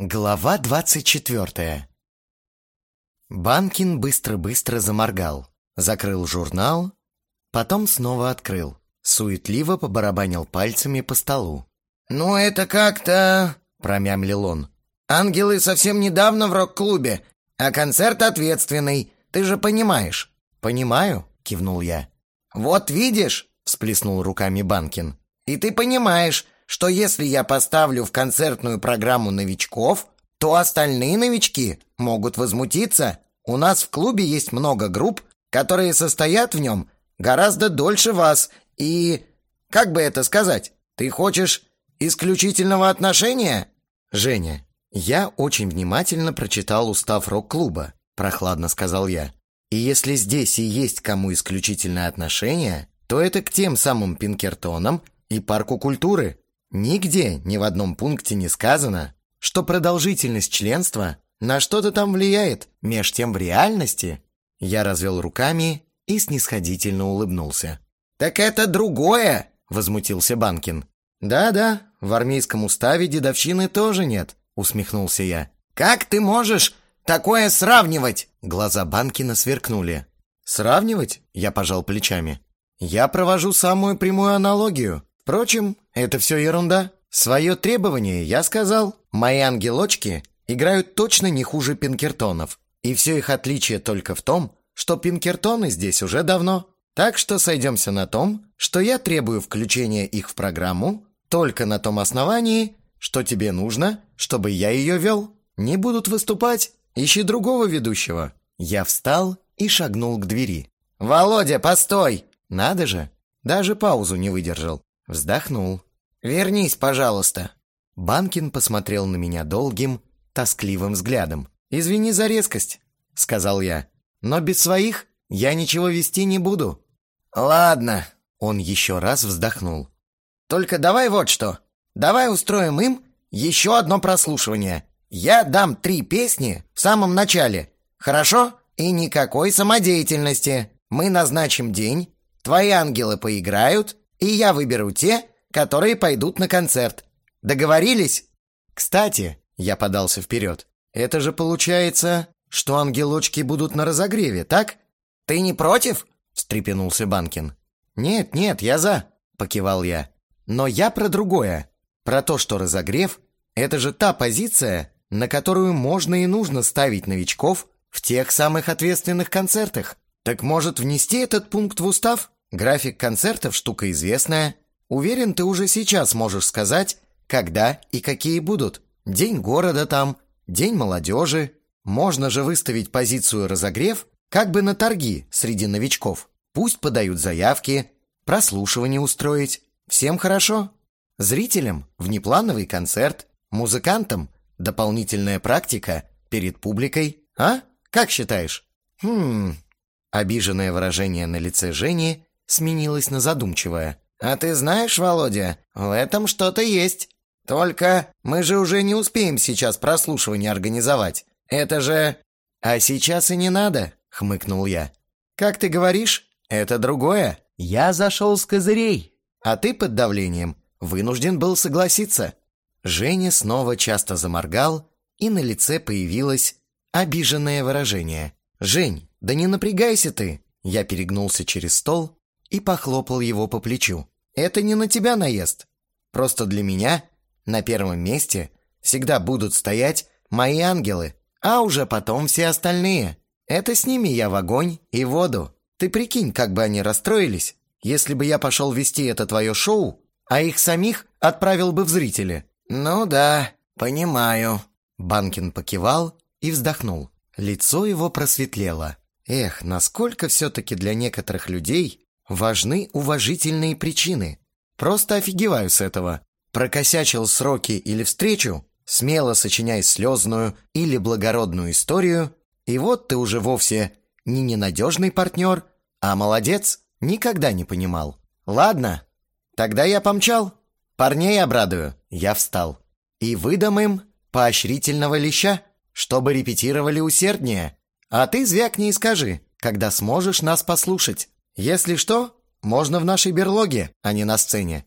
Глава двадцать четвертая Банкин быстро-быстро заморгал, закрыл журнал, потом снова открыл, суетливо побарабанил пальцами по столу. «Ну, это как-то...» — промямлил он. «Ангелы совсем недавно в рок-клубе, а концерт ответственный, ты же понимаешь». «Понимаю», — кивнул я. «Вот видишь», — всплеснул руками Банкин, «и ты понимаешь, что если я поставлю в концертную программу новичков, то остальные новички могут возмутиться. У нас в клубе есть много групп, которые состоят в нем гораздо дольше вас, и... Как бы это сказать? Ты хочешь исключительного отношения? Женя, я очень внимательно прочитал устав рок-клуба, прохладно сказал я. И если здесь и есть кому исключительное отношение, то это к тем самым Пинкертонам и парку культуры. Нигде, ни в одном пункте не сказано, что продолжительность членства на что-то там влияет, меж тем в реальности. Я развел руками и снисходительно улыбнулся. «Так это другое!» — возмутился Банкин. «Да-да, в армейском уставе дедовщины тоже нет», — усмехнулся я. «Как ты можешь такое сравнивать?» Глаза Банкина сверкнули. «Сравнивать?» — я пожал плечами. «Я провожу самую прямую аналогию. Впрочем, это все ерунда. Свое требование я сказал. Мои ангелочки играют точно не хуже Пинкертонов. И все их отличие только в том, что Пинкертоны здесь уже давно. Так что сойдемся на том, что я требую включения их в программу только на том основании, что тебе нужно, чтобы я ее вел. Не будут выступать, ищи другого ведущего. Я встал и шагнул к двери. «Володя, постой!» Надо же, даже паузу не выдержал. Вздохнул. «Вернись, пожалуйста». Банкин посмотрел на меня долгим, тоскливым взглядом. «Извини за резкость», — сказал я. «Но без своих я ничего вести не буду». «Ладно». Он еще раз вздохнул. «Только давай вот что. Давай устроим им еще одно прослушивание. Я дам три песни в самом начале. Хорошо? И никакой самодеятельности. Мы назначим день, твои ангелы поиграют, и я выберу те, которые пойдут на концерт. Договорились? Кстати, я подался вперед. Это же получается, что ангелочки будут на разогреве, так? Ты не против? встрепенулся Банкин. Нет, нет, я за, покивал я. Но я про другое. Про то, что разогрев это же та позиция, на которую можно и нужно ставить новичков в тех самых ответственных концертах. Так может внести этот пункт в устав? График концертов – штука известная. Уверен, ты уже сейчас можешь сказать, когда и какие будут. День города там, день молодежи. Можно же выставить позицию «разогрев» как бы на торги среди новичков. Пусть подают заявки, прослушивание устроить. Всем хорошо. Зрителям – внеплановый концерт, музыкантам – дополнительная практика перед публикой. А? Как считаешь? Хм... Обиженное выражение на лице Жени сменилась на задумчивое. «А ты знаешь, Володя, в этом что-то есть. Только мы же уже не успеем сейчас прослушивание организовать. Это же...» «А сейчас и не надо», — хмыкнул я. «Как ты говоришь, это другое. Я зашел с козырей, а ты под давлением вынужден был согласиться». Женя снова часто заморгал, и на лице появилось обиженное выражение. «Жень, да не напрягайся ты!» Я перегнулся через стол и похлопал его по плечу. «Это не на тебя наезд. Просто для меня на первом месте всегда будут стоять мои ангелы, а уже потом все остальные. Это с ними я в огонь и воду. Ты прикинь, как бы они расстроились, если бы я пошел вести это твое шоу, а их самих отправил бы в зрители». «Ну да, понимаю». Банкин покивал и вздохнул. Лицо его просветлело. Эх, насколько все-таки для некоторых людей важны уважительные причины. Просто офигеваю с этого. Прокосячил сроки или встречу, смело сочиняй слезную или благородную историю, и вот ты уже вовсе не ненадежный партнер, а молодец, никогда не понимал. Ладно, тогда я помчал. Парней обрадую. Я встал. И выдам им поощрительного леща, чтобы репетировали усерднее. А ты звякни и скажи, когда сможешь нас послушать. Если что, можно в нашей берлоге, а не на сцене.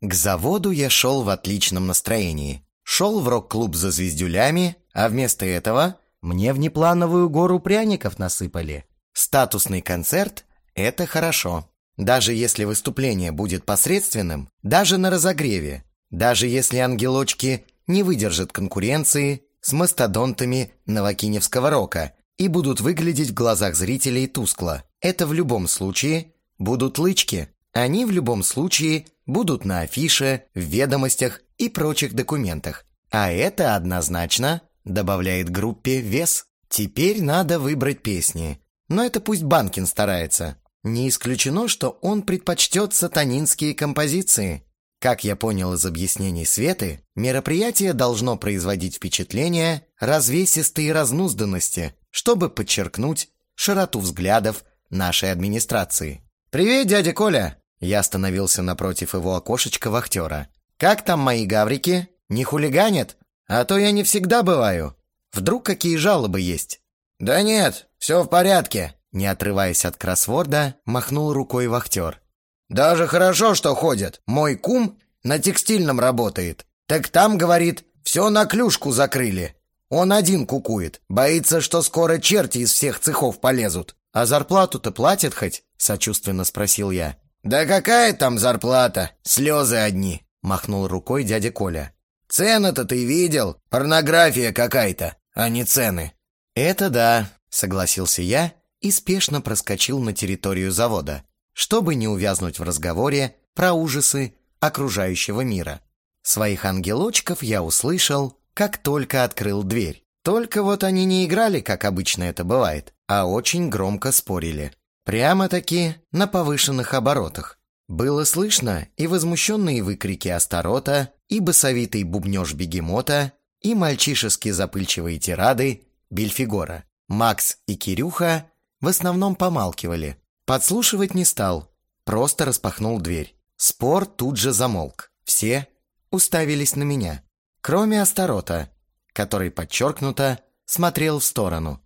К заводу я шел в отличном настроении. шел в рок-клуб за звездюлями, а вместо этого мне внеплановую гору пряников насыпали. Статусный концерт – это хорошо. Даже если выступление будет посредственным, даже на разогреве, даже если ангелочки не выдержат конкуренции с мастодонтами Новокиневского рока и будут выглядеть в глазах зрителей тускло. Это в любом случае будут лычки. Они в любом случае будут на афише, в ведомостях и прочих документах. А это однозначно добавляет группе вес. Теперь надо выбрать песни. Но это пусть Банкин старается. Не исключено, что он предпочтет сатанинские композиции. Как я понял из объяснений Светы, мероприятие должно производить впечатление развесистой разнузданности, чтобы подчеркнуть широту взглядов нашей администрации. «Привет, дядя Коля!» Я остановился напротив его окошечка вахтера. «Как там мои гаврики? Не хулиганят? А то я не всегда бываю. Вдруг какие жалобы есть?» «Да нет, все в порядке», не отрываясь от кроссворда, махнул рукой вахтер. «Даже хорошо, что ходят. Мой кум на текстильном работает. Так там, говорит, все на клюшку закрыли. Он один кукует. Боится, что скоро черти из всех цехов полезут. А зарплату-то платят хоть?» — сочувственно спросил я. «Да какая там зарплата? Слезы одни!» — махнул рукой дядя Коля. «Цены-то ты видел? Порнография какая-то, а не цены». «Это да», — согласился я и спешно проскочил на территорию завода, чтобы не увязнуть в разговоре про ужасы окружающего мира. Своих ангелочков я услышал, как только открыл дверь. Только вот они не играли, как обычно это бывает, а очень громко спорили. Прямо-таки на повышенных оборотах. Было слышно и возмущенные выкрики Астарота, и басовитый бубнеж бегемота, и мальчишески запыльчивые тирады Бельфигора. Макс и Кирюха в основном помалкивали. Подслушивать не стал, просто распахнул дверь. Спор тут же замолк. Все уставились на меня, кроме Астарота, который подчеркнуто смотрел в сторону.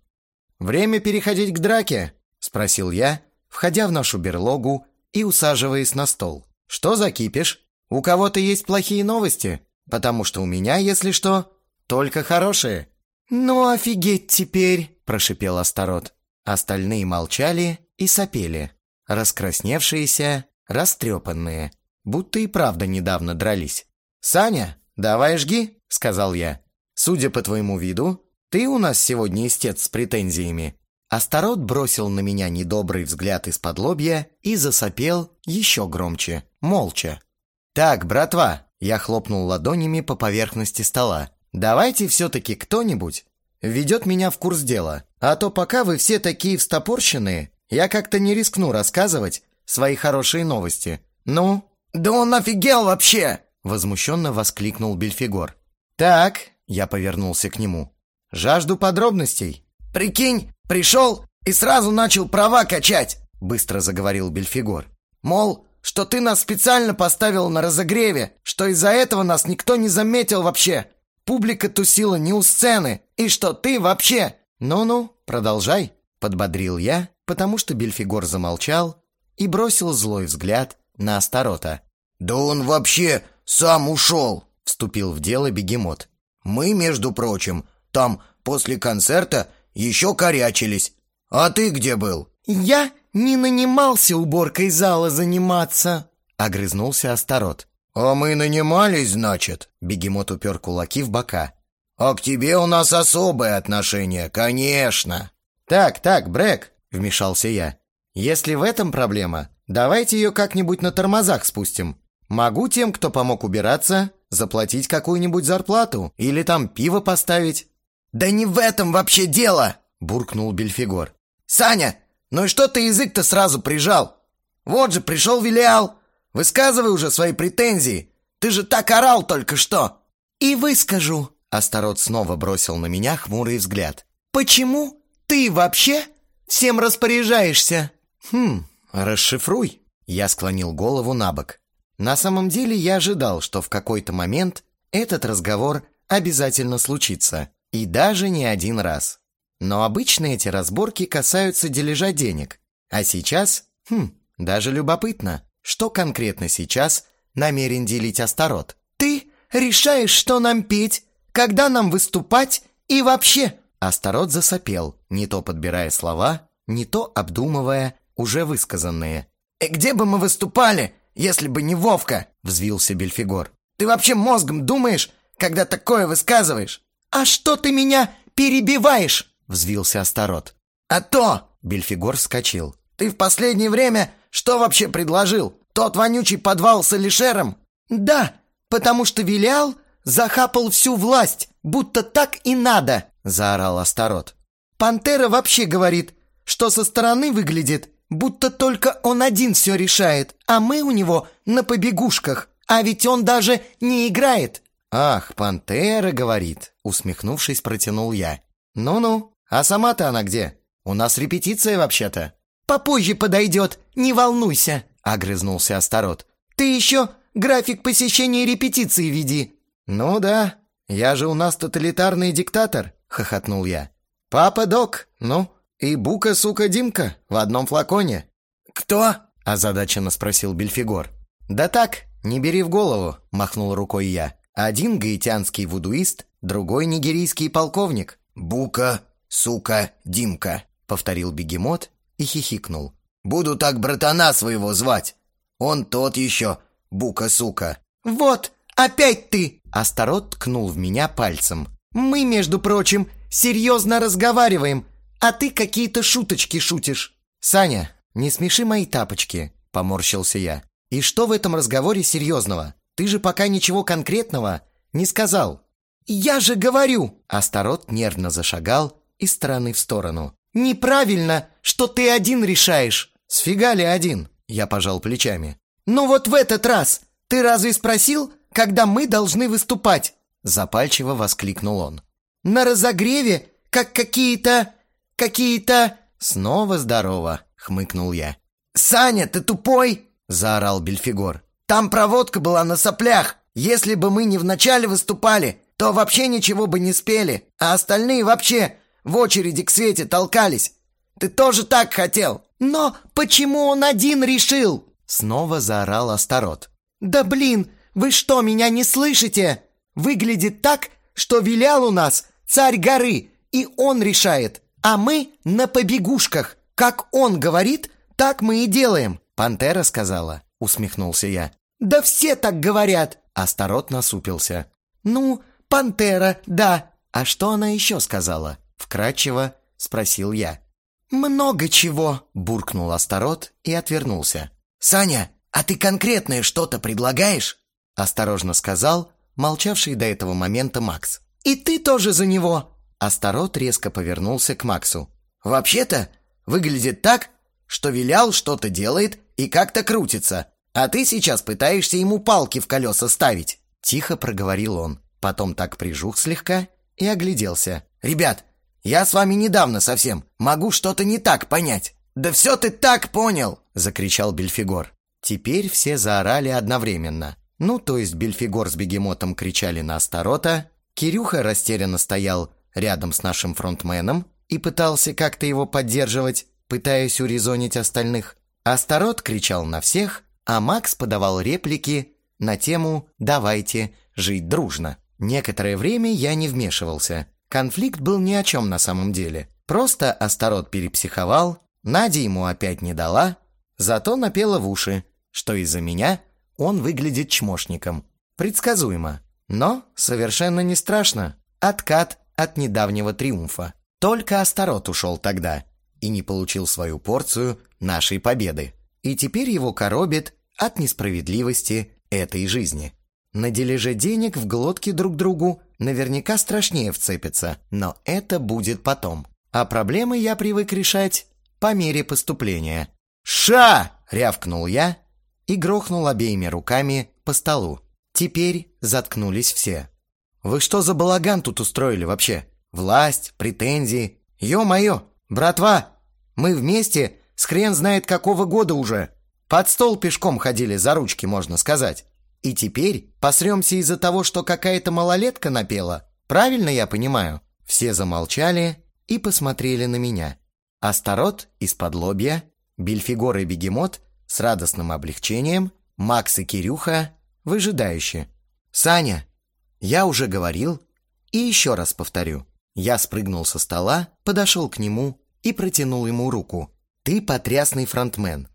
«Время переходить к драке?» — спросил я, входя в нашу берлогу и усаживаясь на стол. «Что за кипиш? У кого-то есть плохие новости? Потому что у меня, если что, только хорошие». «Ну офигеть теперь!» — прошипел Астарот. Остальные молчали и сопели. Раскрасневшиеся, растрепанные. Будто и правда недавно дрались. «Саня, давай жги», — сказал я. «Судя по твоему виду, ты у нас сегодня истец с претензиями». Астарот бросил на меня недобрый взгляд из-под лобья и засопел еще громче, молча. «Так, братва», — я хлопнул ладонями по поверхности стола, «давайте все-таки кто-нибудь ведет меня в курс дела. А то пока вы все такие встопорщенные, я как-то не рискну рассказывать свои хорошие новости. Ну?» «Да он офигел вообще!» Возмущенно воскликнул Бельфигор. «Так», я повернулся к нему. «Жажду подробностей». «Прикинь, пришел и сразу начал права качать», быстро заговорил Бельфигор. «Мол, что ты нас специально поставил на разогреве, что из-за этого нас никто не заметил вообще. Публика тусила не у сцены, и что ты вообще...» «Ну-ну, продолжай», — подбодрил я, потому что Бельфигор замолчал и бросил злой взгляд на Астарота. «Да он вообще сам ушел», — вступил в дело бегемот. «Мы, между прочим, там после концерта еще корячились. А ты где был?» «Я не нанимался уборкой зала заниматься», — огрызнулся Астарот. «А мы нанимались, значит?» Бегемот упер кулаки в бока. «А к тебе у нас особое отношение, конечно!» «Так, так, Брэк!» — вмешался я. «Если в этом проблема, давайте ее как-нибудь на тормозах спустим. Могу тем, кто помог убираться, заплатить какую-нибудь зарплату или там пиво поставить». «Да не в этом вообще дело!» — буркнул Бельфигор. «Саня, ну и что ты язык-то сразу прижал? Вот же пришел Вилиал, Высказывай уже свои претензии. Ты же так орал только что!» «И выскажу!» Астарот снова бросил на меня хмурый взгляд. «Почему ты вообще всем распоряжаешься?» «Хм, расшифруй!» Я склонил голову на бок. На самом деле я ожидал, что в какой-то момент этот разговор обязательно случится. И даже не один раз. Но обычно эти разборки касаются дележа денег. А сейчас, хм, даже любопытно. Что конкретно сейчас намерен делить Астарот? «Ты решаешь, что нам петь, когда нам выступать и вообще?» Астарот засопел, не то подбирая слова, не то обдумывая уже высказанные. «И где бы мы выступали, если бы не Вовка?» — взвился Бельфигор. «Ты вообще мозгом думаешь, когда такое высказываешь?» «А что ты меня перебиваешь?» — взвился Астарот. «А то!» — Бельфигор вскочил. «Ты в последнее время что вообще предложил? Тот вонючий подвал с Алишером?» «Да, потому что Вилял захапал всю власть, будто так и надо!» — заорал Астарот. «Пантера вообще говорит, что со стороны выглядит, будто только он один все решает, а мы у него на побегушках, а ведь он даже не играет!» «Ах, пантера, — говорит!» — усмехнувшись, протянул я. «Ну-ну, а сама-то она где? У нас репетиция вообще-то». «Попозже подойдет, не волнуйся!» — огрызнулся Астарот. «Ты еще график посещения репетиции веди!» «Ну да, я же у нас тоталитарный диктатор!» — хохотнул я. «Папа док, ну, и Бука, сука, Димка в одном флаконе». «Кто?» — озадаченно спросил Бельфигор. «Да так, не бери в голову!» — махнул рукой я. Один гаитянский вудуист, другой нигерийский полковник. «Бука, сука, Димка», — повторил бегемот и хихикнул. «Буду так братана своего звать. Он тот еще, Бука-сука». «Вот, опять ты!» — Астарот ткнул в меня пальцем. «Мы, между прочим, серьезно разговариваем, а ты какие-то шуточки шутишь». «Саня, не смеши мои тапочки», — поморщился я. «И что в этом разговоре серьезного? Ты же пока ничего конкретного не сказал». «Я же говорю!» Астарот нервно зашагал из стороны в сторону. «Неправильно, что ты один решаешь!» «Сфига ли один?» Я пожал плечами. «Ну вот в этот раз! Ты разве спросил, когда мы должны выступать?» Запальчиво воскликнул он. «На разогреве, как какие-то... какие-то...» «Снова здорово!» — хмыкнул я. «Саня, ты тупой!» — заорал Бельфигор. Там проводка была на соплях. Если бы мы не вначале выступали, то вообще ничего бы не спели, а остальные вообще в очереди к Свете толкались. Ты тоже так хотел. Но почему он один решил? Снова заорал Астарот. Да блин, вы что, меня не слышите? Выглядит так, что вилял у нас царь горы, и он решает, а мы на побегушках. Как он говорит, так мы и делаем. Пантера сказала усмехнулся я. «Да все так говорят!» Астарот насупился. «Ну, пантера, да!» «А что она еще сказала?» Вкратчиво спросил я. «Много чего!» Буркнул Астарот и отвернулся. «Саня, а ты конкретное что-то предлагаешь?» Осторожно сказал молчавший до этого момента Макс. «И ты тоже за него!» Астарот резко повернулся к Максу. «Вообще-то выглядит так, что вилял что-то делает и как-то крутится. А ты сейчас пытаешься ему палки в колеса ставить!» Тихо проговорил он. Потом так прижух слегка и огляделся. «Ребят, я с вами недавно совсем. Могу что-то не так понять». «Да все ты так понял!» — закричал Бельфигор. Теперь все заорали одновременно. Ну, то есть Бельфигор с бегемотом кричали на Астарота, Кирюха растерянно стоял рядом с нашим фронтменом и пытался как-то его поддерживать, пытаясь урезонить остальных. Астарот кричал на всех, а Макс подавал реплики на тему «давайте жить дружно». Некоторое время я не вмешивался. Конфликт был ни о чем на самом деле. Просто Астарот перепсиховал, Надя ему опять не дала, зато напела в уши, что из-за меня он выглядит чмошником. Предсказуемо, но совершенно не страшно. Откат от недавнего триумфа. Только Астарот ушел тогда и не получил свою порцию нашей победы и теперь его коробит от несправедливости этой жизни. На дележе денег в глотке друг другу наверняка страшнее вцепиться, но это будет потом. А проблемы я привык решать по мере поступления. «Ша!» — рявкнул я и грохнул обеими руками по столу. Теперь заткнулись все. «Вы что за балаган тут устроили вообще? Власть, претензии? Ё-моё! Братва, мы вместе с хрен знает какого года уже. Под стол пешком ходили за ручки, можно сказать. И теперь посремся из-за того, что какая-то малолетка напела. Правильно я понимаю?» Все замолчали и посмотрели на меня. Астарот из-под лобья, Бельфигор и Бегемот с радостным облегчением, Макс и Кирюха выжидающе. «Саня, Я уже говорил и еще раз повторю. Я спрыгнул со стола, подошел к нему и протянул ему руку. Ты потрясный фронтмен.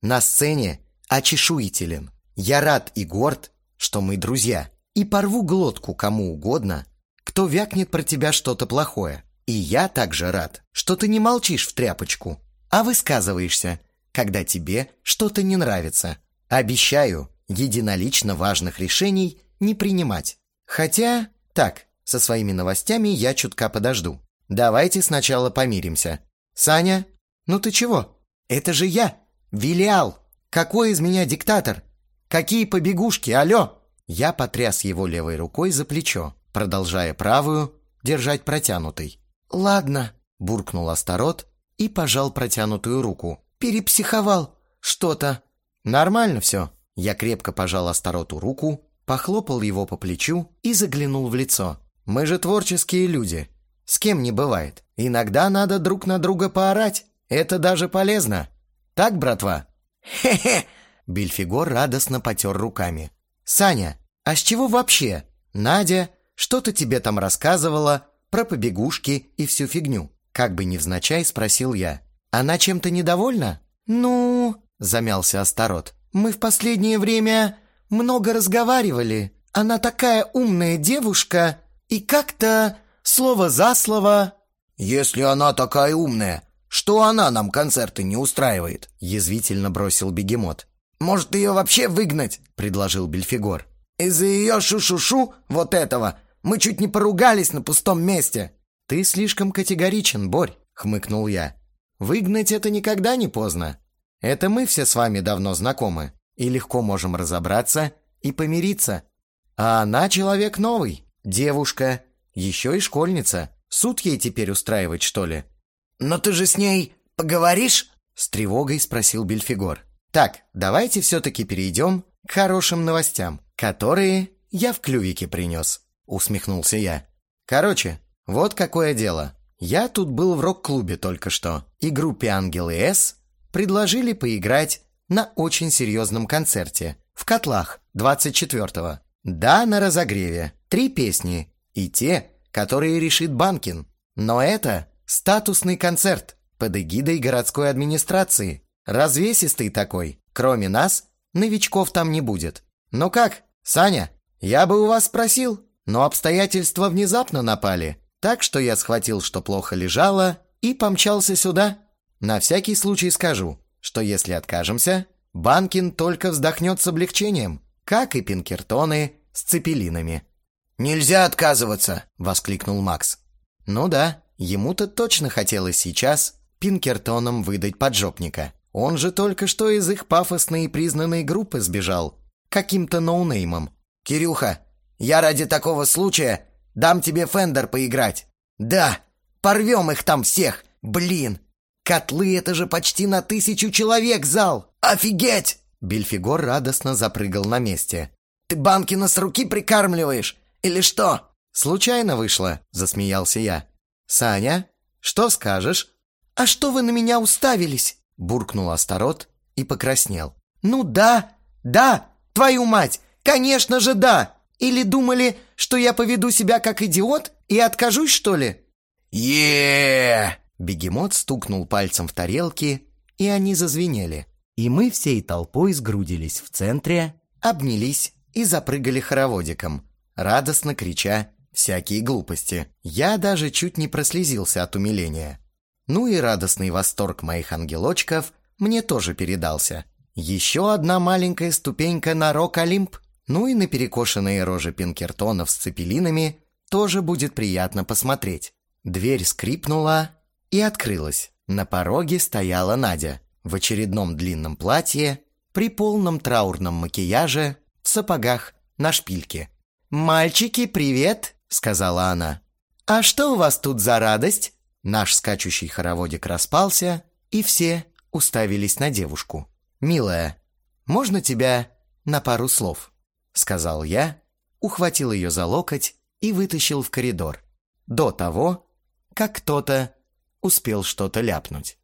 На сцене очешуителен. Я рад и горд, что мы друзья. И порву глотку кому угодно, кто вякнет про тебя что-то плохое. И я также рад, что ты не молчишь в тряпочку, а высказываешься, когда тебе что-то не нравится. Обещаю, единолично важных решений не принимать. Хотя, так, со своими новостями я чутка подожду. Давайте сначала помиримся. Саня, ну ты чего? Это же я, Вилиал. Какой из меня диктатор? Какие побегушки, алло? Я потряс его левой рукой за плечо, продолжая правую держать протянутой. «Ладно», — буркнул Астарот и пожал протянутую руку. «Перепсиховал что-то». «Нормально все». Я крепко пожал Астароту руку, похлопал его по плечу и заглянул в лицо. «Мы же творческие люди. С кем не бывает. Иногда надо друг на друга поорать. Это даже полезно. Так, братва?» «Хе-хе!» Бельфигор радостно потер руками. «Саня, а с чего вообще? Надя что-то тебе там рассказывала про побегушки и всю фигню?» Как бы невзначай спросил я. «Она чем-то недовольна?» «Ну...» — замялся Астарот. «Мы в последнее время много разговаривали. Она такая умная девушка, и как-то слово за слово...» «Если она такая умная, что она нам концерты не устраивает?» — язвительно бросил бегемот. «Может, ее вообще выгнать?» — предложил Бельфигор. «Из-за ее шу-шу-шу, вот этого, мы чуть не поругались на пустом месте». «Ты слишком категоричен, Борь», — хмыкнул я. «Выгнать это никогда не поздно. Это мы все с вами давно знакомы и легко можем разобраться и помириться. А она человек новый, девушка, еще и школьница. Суд ей теперь устраивать, что ли?» «Но ты же с ней поговоришь?» — с тревогой спросил Бельфигор. «Так, давайте все-таки перейдем к хорошим новостям, которые я в клювике принес», — усмехнулся я. «Короче, вот какое дело. Я тут был в рок-клубе только что, и группе «Ангелы С» предложили поиграть на очень серьезном концерте в Котлах 24-го. Да, на разогреве. Три песни. И те, которые решит Банкин. Но это статусный концерт под эгидой городской администрации. Развесистый такой. Кроме нас, новичков там не будет. Ну как, Саня, я бы у вас спросил, но обстоятельства внезапно напали. Так что я схватил, что плохо лежало, и помчался сюда. На всякий случай скажу, что если откажемся, Банкин только вздохнет с облегчением, как и Пинкертоны с цепелинами. «Нельзя отказываться!» — воскликнул Макс. «Ну да, ему-то точно хотелось сейчас Пинкертоном выдать поджопника. Он же только что из их пафосной и признанной группы сбежал. Каким-то ноунеймом. «Кирюха, я ради такого случая Дам тебе Фендер поиграть. Да, порвем их там всех. Блин, котлы — это же почти на тысячу человек зал. Офигеть!» Бельфигор радостно запрыгал на месте. «Ты Банкин с руки прикармливаешь? Или что?» «Случайно вышло», — засмеялся я. «Саня, что скажешь?» «А что вы на меня уставились?» — буркнул Астарот и покраснел. «Ну да, да, твою мать, конечно же да!» Или думали, что я поведу себя как идиот и откажусь, что ли?» е Бегемот стукнул пальцем в тарелки, и они зазвенели. И мы всей толпой сгрудились в центре, обнялись и запрыгали хороводиком, радостно крича всякие глупости. Я даже чуть не прослезился от умиления. Ну и радостный восторг моих ангелочков мне тоже передался. Еще одна маленькая ступенька на Рок-Олимп. Ну и на перекошенные рожи пинкертонов с цепелинами тоже будет приятно посмотреть. Дверь скрипнула и открылась. На пороге стояла Надя в очередном длинном платье, при полном траурном макияже, в сапогах, на шпильке. «Мальчики, привет!» — сказала она. «А что у вас тут за радость?» Наш скачущий хороводик распался, и все уставились на девушку. «Милая, можно тебя на пару слов?» сказал я, ухватил ее за локоть и вытащил в коридор. До того, как кто-то успел что-то ляпнуть.